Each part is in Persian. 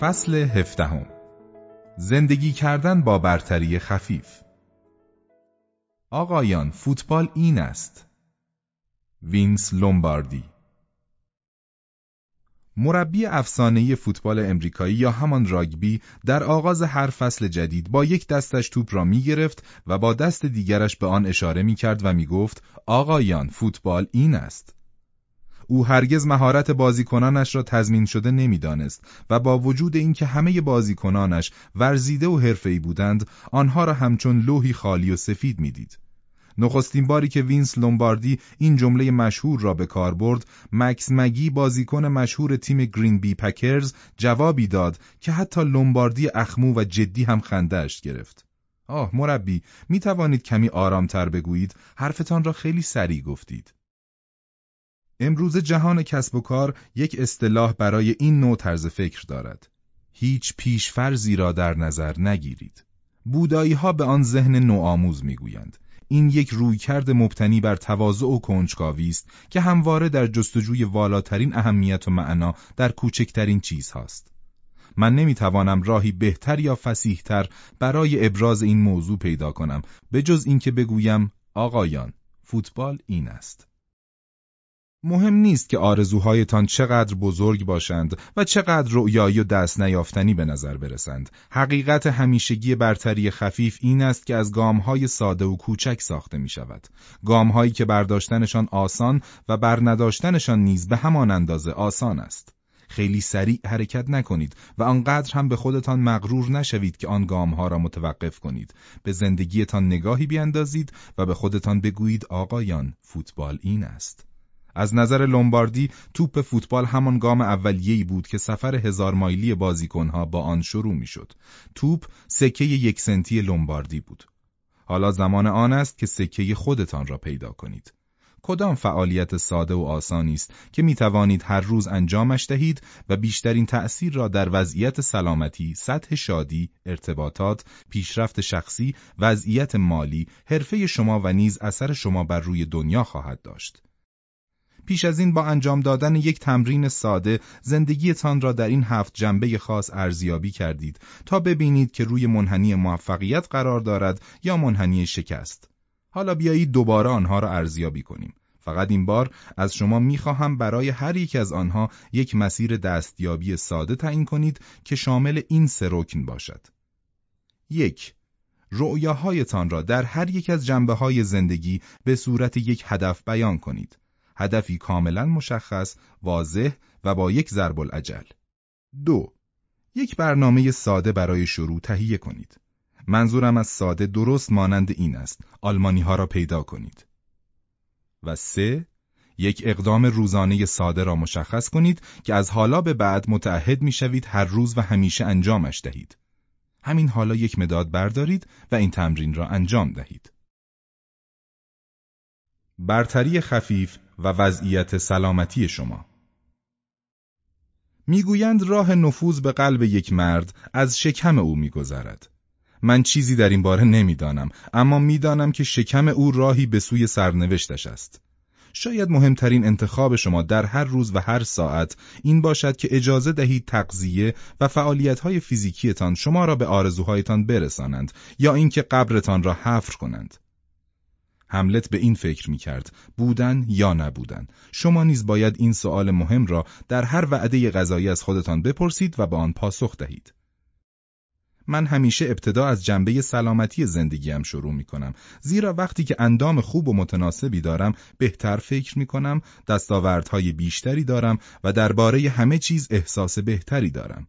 فصل هفدهم. زندگی کردن با برتری خفیف. آقایان فوتبال این است. وینس لومباردی. مربی افسانه فوتبال امریکایی یا همان راگبی در آغاز هر فصل جدید با یک دستش توپ را می گرفت و با دست دیگرش به آن اشاره می کرد و می گفت آقایان فوتبال این است. او هرگز مهارت بازیکنانش را تضمین شده نمی‌دانست و با وجود اینکه همه بازیکنانش ورزیده و حرفه‌ای بودند آنها را همچون لوحی خالی و سفید می‌دید. نخستین باری که وینس لومباردی این جمله مشهور را به کار برد، مکس مگی بازیکن مشهور تیم گرین بی پکرز جوابی داد که حتی لومباردی اخمو و جدی هم خندهاش گرفت. آه مربی می توانید کمی آرامتر بگویید حرفتان را خیلی سریع گفتید. امروز جهان کسب و کار یک اصطلاح برای این نوع طرز فکر دارد. هیچ پیشفرزی را در نظر نگیرید. بودایی ها به آن ذهن نوآموز می‌گویند. این یک رویکرد مبتنی بر تواضع و کنجکاوی است که همواره در جستجوی والاترین اهمیت و معنا در کوچکترین چیز هاست. من نمی‌توانم راهی بهتر یا فسیحتر برای ابراز این موضوع پیدا کنم به جز اینکه بگویم آقایان فوتبال این است. مهم نیست که آرزوهایتان چقدر بزرگ باشند و چقدر رؤیایی و دست نیافتنی به نظر برسند. حقیقت همیشگی برتری خفیف این است که از گامهای ساده و کوچک ساخته می شود. گامهایی که برداشتنشان آسان و برنداشتنشان نیز به همان اندازه آسان است. خیلی سریع حرکت نکنید و آنقدر هم به خودتان مغرور نشوید که آن گامها را متوقف کنید. به زندگیتان نگاهی بیاندازید و به خودتان بگویید آقایان فوتبال این است. از نظر لومباردی توپ فوتبال همان گام اولیه‌ای بود که سفر هزار مایلی بازیکنها با آن شروع می‌شد. توپ سکه یک سنتی لومباردی بود. حالا زمان آن است که سکه خودتان را پیدا کنید. کدام فعالیت ساده و آسانی است که می توانید هر روز انجامش دهید و بیشترین تأثیر را در وضعیت سلامتی، سطح شادی، ارتباطات، پیشرفت شخصی، وضعیت مالی، حرفه شما و نیز اثر شما بر روی دنیا خواهد داشت. پیش از این با انجام دادن یک تمرین ساده زندگیتان را در این هفت جنبه خاص ارزیابی کردید تا ببینید که روی منحنی موفقیت قرار دارد یا منحنی شکست. حالا بیایید دوباره آنها را ارزیابی کنیم. فقط این بار از شما می‌خواهم برای هر یک از آنها یک مسیر دستیابی ساده تعیین کنید که شامل این سه رکن باشد. یک رؤیاهایتان را در هر یک از جنبه های زندگی به صورت یک هدف بیان کنید. هدفی کاملا مشخص، واضح و با یک ضرب العجل. دو یک برنامه ساده برای شروع تهیه کنید. منظورم از ساده درست مانند این است. آلمانی ها را پیدا کنید. و سه یک اقدام روزانه ساده را مشخص کنید که از حالا به بعد متعهد می شوید هر روز و همیشه انجامش دهید. همین حالا یک مداد بردارید و این تمرین را انجام دهید. برتری خفیف و وضعیت سلامتی شما می‌گویند راه نفوذ به قلب یک مرد از شکم او میگذرد. من چیزی در این باره نمی‌دانم اما می‌دانم که شکم او راهی به سوی سرنوشتش است. شاید مهمترین انتخاب شما در هر روز و هر ساعت این باشد که اجازه دهید تقضیه و فعالیت‌های فیزیکیتان شما را به آرزوهایتان برسانند یا اینکه قبرتان را حفر کنند. هملت به این فکر می کرد بودن یا نبودن. شما نیز باید این سوال مهم را در هر وعده غذایی از خودتان بپرسید و به آن پاسخ دهید. من همیشه ابتدا از جنبه سلامتی زندگیم شروع می کنم زیرا وقتی که اندام خوب و متناسبی دارم بهتر فکر می کنم دستاوردهای بیشتری دارم و درباره همه چیز احساس بهتری دارم.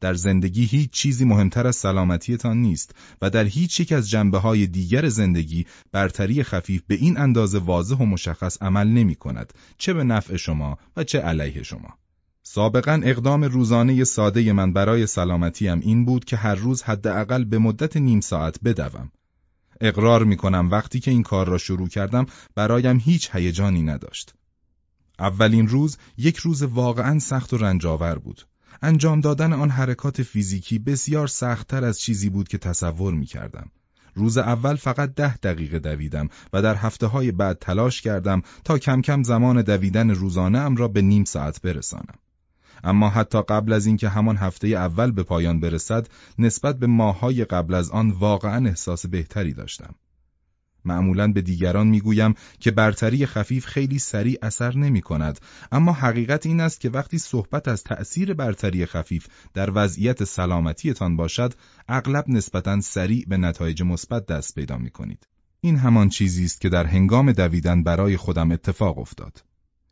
در زندگی هیچ چیزی مهمتر از سلامتیتان نیست و در هیچ یک از جنبه های دیگر زندگی برتری خفیف به این اندازه واضح و مشخص عمل نمی کند چه به نفع شما و چه علیه شما. سابقا اقدام روزانه ساده من برای سلامتیم این بود که هر روز حداقل به مدت نیم ساعت بدوم. اقرار می کنم وقتی که این کار را شروع کردم برایم هیچ هیجانی نداشت. اولین روز یک روز واقعا سخت و رنجاور بود. انجام دادن آن حرکات فیزیکی بسیار سختتر از چیزی بود که تصور می کردم. روز اول فقط ده دقیقه دویدم و در هفته های بعد تلاش کردم تا کم کم زمان دویدن روزانه ام را به نیم ساعت برسانم. اما حتی قبل از اینکه همان هفته اول به پایان برسد نسبت به ماههای قبل از آن واقعا احساس بهتری داشتم. معمولا به دیگران می‌گویم که برتری خفیف خیلی سریع اثر نمی کند اما حقیقت این است که وقتی صحبت از تأثیر برتری خفیف در وضعیت سلامتیتان باشد اغلب نسبتا سریع به نتایج مثبت دست پیدا می کنید. این همان چیزی است که در هنگام دویدن برای خودم اتفاق افتاد.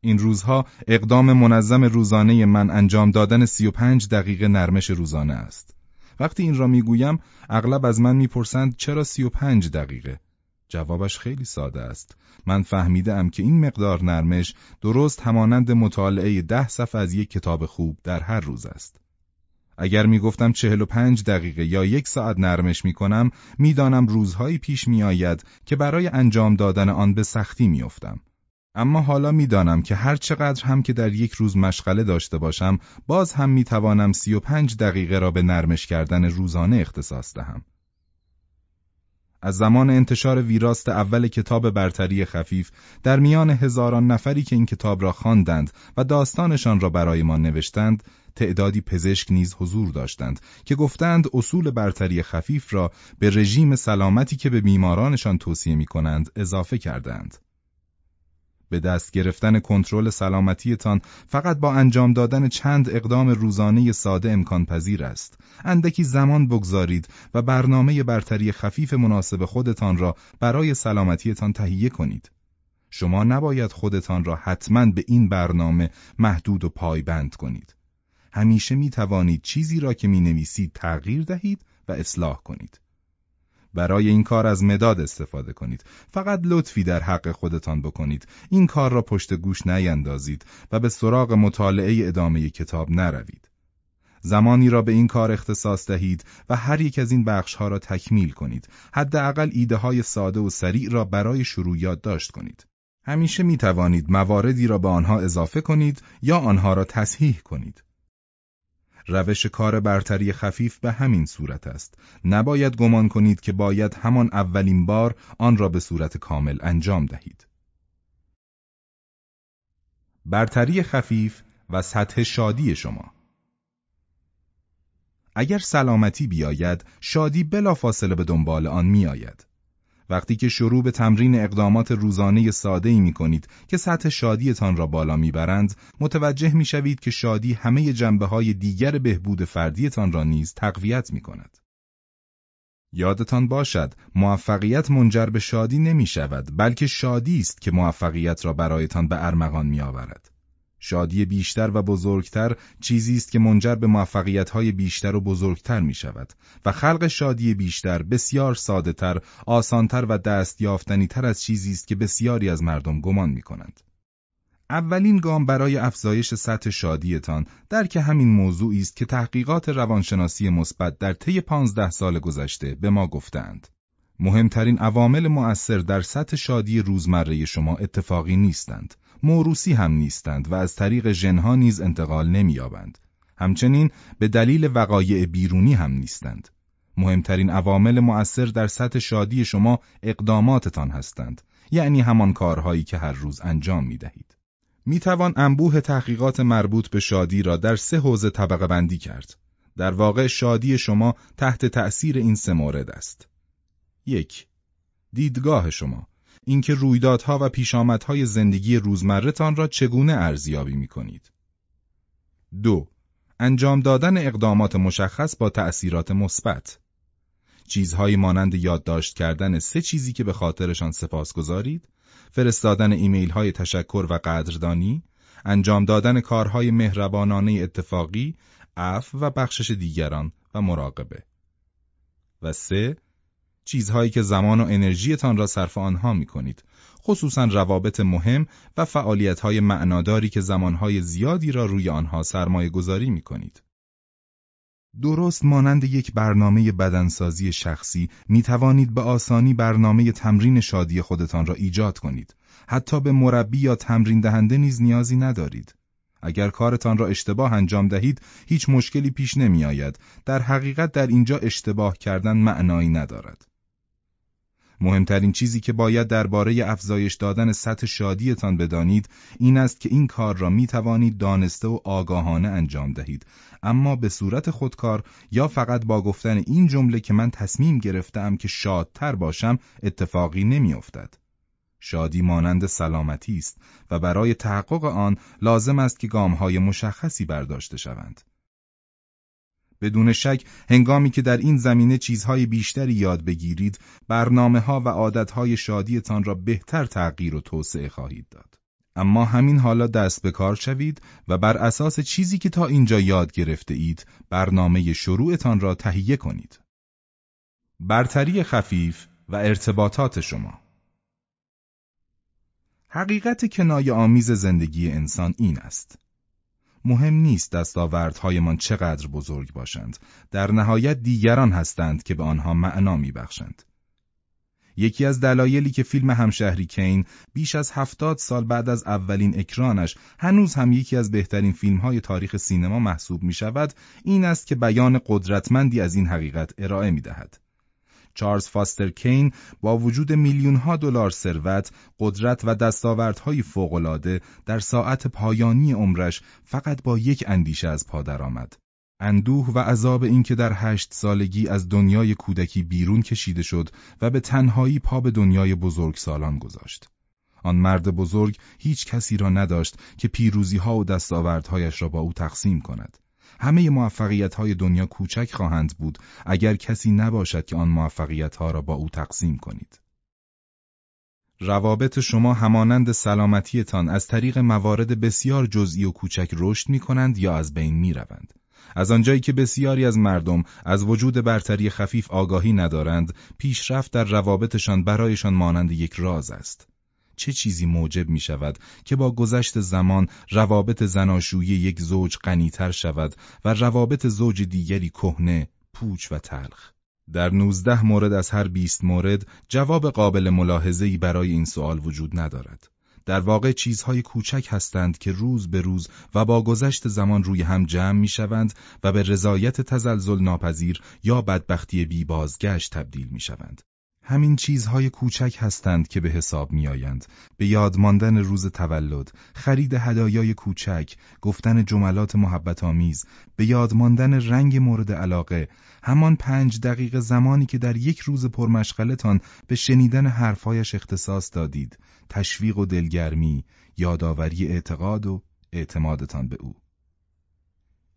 این روزها اقدام منظم روزانه من انجام دادن 35 دقیقه نرمش روزانه است. وقتی این را می‌گویم اغلب از من می‌پرسند چرا 35 دقیقه؟ جوابش خیلی ساده است. من فهمیدم که این مقدار نرمش درست همانند مطالعه ده صفحه از یک کتاب خوب در هر روز است. اگر می گفتم چهل و پنج دقیقه یا یک ساعت نرمش می کنم می دانم روزهایی پیش می آید که برای انجام دادن آن به سختی می افتم. اما حالا می دانم که هر چقدر هم که در یک روز مشغله داشته باشم باز هم می توانم سی و پنج دقیقه را به نرمش کردن روزانه اختصاص دهم. از زمان انتشار ویراست اول کتاب برتری خفیف در میان هزاران نفری که این کتاب را خواندند و داستانشان را برای ما نوشتند تعدادی پزشک نیز حضور داشتند که گفتند اصول برتری خفیف را به رژیم سلامتی که به بیمارانشان توصیه می کنند اضافه کردند. به دست گرفتن کنترل سلامتیتان فقط با انجام دادن چند اقدام روزانه ساده امکان پذیر است. اندکی زمان بگذارید و برنامه برتری خفیف مناسب خودتان را برای سلامتیتان تهیه کنید. شما نباید خودتان را حتما به این برنامه محدود و پایبند کنید. همیشه می توانید چیزی را که می نویسید تغییر دهید و اصلاح کنید. برای این کار از مداد استفاده کنید. فقط لطفی در حق خودتان بکنید. این کار را پشت گوش نیندازید و به سراغ مطالعه ادامه کتاب نروید. زمانی را به این کار اختصاص دهید و هر یک از این بخش ها را تکمیل کنید. حداقل ایده های ساده و سریع را برای شروع یادداشت کنید. همیشه می توانید مواردی را به آنها اضافه کنید یا آنها را تصحیح کنید. روش کار برتری خفیف به همین صورت است. نباید گمان کنید که باید همان اولین بار آن را به صورت کامل انجام دهید. برتری خفیف و سطح شادی شما اگر سلامتی بیاید، شادی بلافاصله به دنبال آن میآید. وقتی که شروع به تمرین اقدامات روزانه ساده ای می کنید که سطح شادیتان را بالا می‌برند، متوجه می شوید که شادی همه جنبه های دیگر بهبود فردیتان را نیز تقویت می کند. یادتان باشد موفقیت منجر به شادی نمی شود بلکه شادی است که موفقیت را برایتان به ارمغان می آورد. شادی بیشتر و بزرگتر چیزی است که منجر به موفقیت‌های بیشتر و بزرگتر می شود و خلق شادی بیشتر بسیار سادهتر، آسانتر و دست تر از چیزی است که بسیاری از مردم گمان می کنند. اولین گام برای افزایش سطح شادیتان درک همین موضوعی است که تحقیقات روانشناسی مثبت در طی پانزده سال گذشته به ما گفتند. مهمترین عوامل مؤثر در سطح شادی روزمره شما اتفاقی نیستند. موروسی هم نیستند و از طریق ژنها نیز انتقال نمییابند. همچنین به دلیل وقایع بیرونی هم نیستند. مهمترین عوامل مؤثر در سطح شادی شما اقداماتتان هستند. یعنی همان کارهایی که هر روز انجام می دهید. می توان انبوه تحقیقات مربوط به شادی را در سه حوزه طبقه بندی کرد. در واقع شادی شما تحت تأثیر این سه مورد است. یک دیدگاه شما اینکه رویدادها و پیشامدهای زندگی روزمرهتان را چگونه ارزیابی می کنید. دو انجام دادن اقدامات مشخص با تأثیرات مثبت چیزهایی مانند یادداشت کردن سه چیزی که به خاطرشان سپاس گذارید، فرستادن ایمیل های تشکر و قدردانی، انجام دادن کارهای مهربانانه اتفاقی، عفو و بخشش دیگران و مراقبه. و سه چیزهایی که زمان و انرژیتان را صرف آنها می کنید، خصوصا روابط مهم و فعالیتهای معناداری که زمانهای زیادی را روی آنها سرمایه گذاری می کنید. درست مانند یک برنامه بدنسازی شخصی می توانید به آسانی برنامه تمرین شادی خودتان را ایجاد کنید. حتی به مربی یا تمرین دهنده نیز نیازی ندارید. اگر کارتان را اشتباه انجام دهید هیچ مشکلی پیش نمی آید. در حقیقت در اینجا اشتباه کردن معنایی ندارد. مهمترین چیزی که باید درباره افزایش دادن سطح شادیتان بدانید این است که این کار را می توانید دانسته و آگاهانه انجام دهید اما به صورت خودکار یا فقط با گفتن این جمله که من تصمیم گرفتم که شادتر باشم اتفاقی نمیافتد. شادی مانند سلامتی است و برای تحقق آن لازم است که گامهای مشخصی برداشته شوند. بدون شک هنگامی که در این زمینه چیزهای بیشتری یاد بگیرید برنامه ها و عادت های شادیتان را بهتر تغییر و توسعه خواهید داد. اما همین حالا دست به کار شوید و بر اساس چیزی که تا اینجا یاد گرفته اید برنامه شروعتان را تهیه کنید. برتری خفیف و ارتباطات شما حقیقت کنایه آمیز زندگی انسان این است. مهم نیست دستاوردهایمان چقدر بزرگ باشند. در نهایت دیگران هستند که به آنها معنا میبخشند. یکی از دلایلی که فیلم همشهری کین بیش از هفتاد سال بعد از اولین اکرانش هنوز هم یکی از بهترین فیلمهای تاریخ سینما محسوب می شود این است که بیان قدرتمندی از این حقیقت ارائه می دهد. چارلز فاستر کین با وجود میلیونها دلار ثروت، قدرت و دستاوردهای فوق‌العاده در ساعت پایانی عمرش فقط با یک اندیشه از پا درآمد. اندوه و عذاب اینکه در هشت سالگی از دنیای کودکی بیرون کشیده شد و به تنهایی پا به دنیای بزرگ سالان گذاشت. آن مرد بزرگ هیچ کسی را نداشت که پیروزی ها و دستاوردهایش را با او تقسیم کند. همه موفقیت های دنیا کوچک خواهند بود اگر کسی نباشد که آن موفقیت ها را با او تقسیم کنید. روابط شما همانند سلامتیتان از طریق موارد بسیار جزئی و کوچک رشد می کنند یا از بین می روند. از آنجایی که بسیاری از مردم از وجود برتری خفیف آگاهی ندارند، پیشرفت در روابطشان برایشان مانند یک راز است. چه چیزی موجب می شود که با گذشت زمان روابط زناشویی یک زوج غنیتر شود و روابط زوج دیگری کهنه، پوچ و تلخ. در نوزده مورد از هر بیست مورد جواب قابل ملاحظه‌ای برای این سوال وجود ندارد. در واقع چیزهای کوچک هستند که روز به روز و با گذشت زمان روی هم جمع می شوند و به رضایت تزلزل ناپذیر یا بدبختی بی بازگشت تبدیل می شوند. همین چیزهای کوچک هستند که به حساب میآیند. به یاد ماندن روز تولد خرید هدایای کوچک گفتن جملات محبت آمیز به یاد ماندن رنگ مورد علاقه همان پنج دقیقه زمانی که در یک روز پرمشغلتان به شنیدن حرفهایش اختصاص دادید. تشویق و دلگرمی یادآوری اعتقاد و اعتمادتان به او.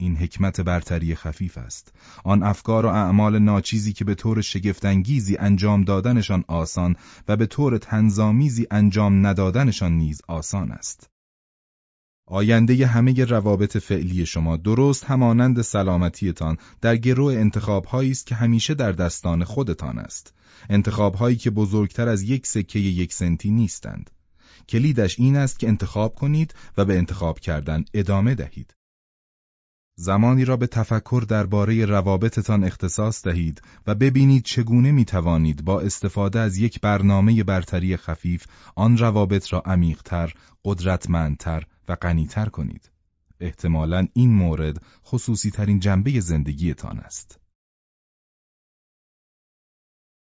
این حکمت برتری خفیف است. آن افکار و اعمال ناچیزی که به طور شگفتانگیزی انجام دادنشان آسان و به طور تنظامیزی انجام ندادنشان نیز آسان است. آینده همه روابط فعلی شما درست همانند سلامتیتان در گروه انتخابهایی است که همیشه در دستان خودتان است. انتخابهایی که بزرگتر از یک سکه یک سنتی نیستند. کلیدش این است که انتخاب کنید و به انتخاب کردن ادامه دهید. زمانی را به تفکر درباره روابطتان اختصاص دهید و ببینید چگونه می توانید با استفاده از یک برنامه برتری خفیف آن روابط را عمیقتر، قدرتمندتر و غنیتر کنید. احتمالا این مورد خصوصی ترین جنبه زندگیتان است.